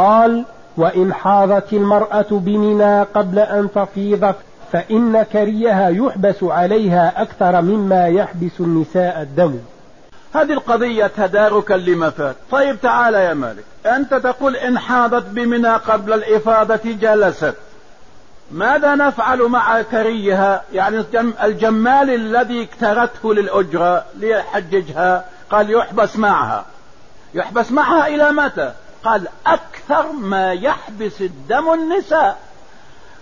قال وإن حاضت المرأة بمنى قبل أن تفيض فإن كريها يحبس عليها أكثر مما يحبس النساء الدم. هذه القضية تداركا لما فات. طيب تعال يا مالك. أنت تقول إن حاضت بمنى قبل الإفاضة جلست. ماذا نفعل مع كريها يعني الجمال الذي اكترته للأجرة ليحججها. قال يحبس معها. يحبس معها إلى متى؟ قال أكثر ما يحبس الدم النساء.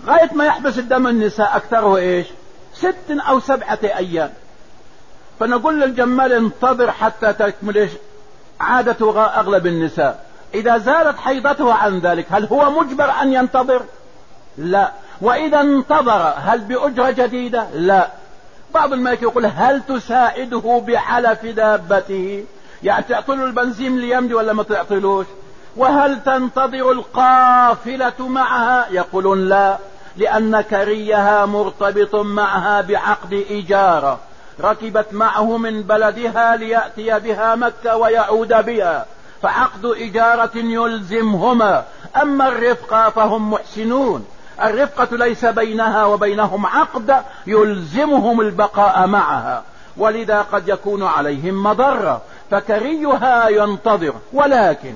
غاية ما يحبس الدم النساء أكثره إيش؟ ست أو سبعة أيام. فنقول للجمال انتظر حتى تكمل إيش؟ أغلب النساء. إذا زالت حيضته عن ذلك هل هو مجبر أن ينتظر؟ لا. وإذا انتظر هل بأجرة جديدة؟ لا. بعض الملك يقول هل تساعده بعلف دابته؟ يعني تعطله البنزين ليمضي ولا ما تعطلوش؟ وهل تنتظر القافلة معها؟ يقولون لا لأن كريها مرتبط معها بعقد إجارة ركبت معه من بلدها ليأتي بها مكة ويعود بها. فعقد إجارة يلزمهما. أما الرفقة فهم محسنون. الرفقة ليس بينها وبينهم عقد يلزمهم البقاء معها. ولذا قد يكون عليهم مضرة. فكريها ينتظر. ولكن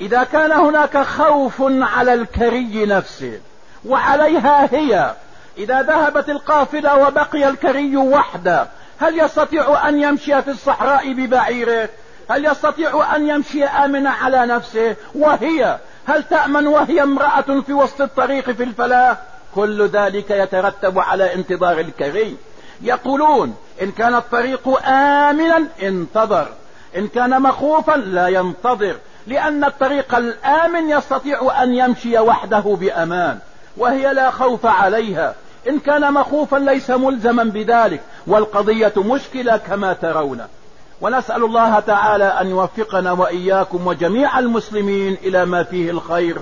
إذا كان هناك خوف على الكري نفسه وعليها هي. إذا ذهبت القافلة وبقي الكري وحده هل يستطيع أن يمشي في الصحراء ببعيره؟ هل يستطيع أن يمشي آمنا على نفسه؟ وهي هل تأمن وهي امرأة في وسط الطريق في الفلاة كل ذلك يترتب على انتظار الكري. يقولون إن كان الطريق آمنا انتظر. إن كان مخوفا لا ينتظر. لأن الطريق الآمن يستطيع أن يمشي وحده بأمان وهي لا خوف عليها. إن كان مخوفا ليس ملزما بذلك والقضية مشكلة كما ترون. ونسأل الله تعالى أن يوفقنا وإياكم وجميع المسلمين إلى ما فيه الخير.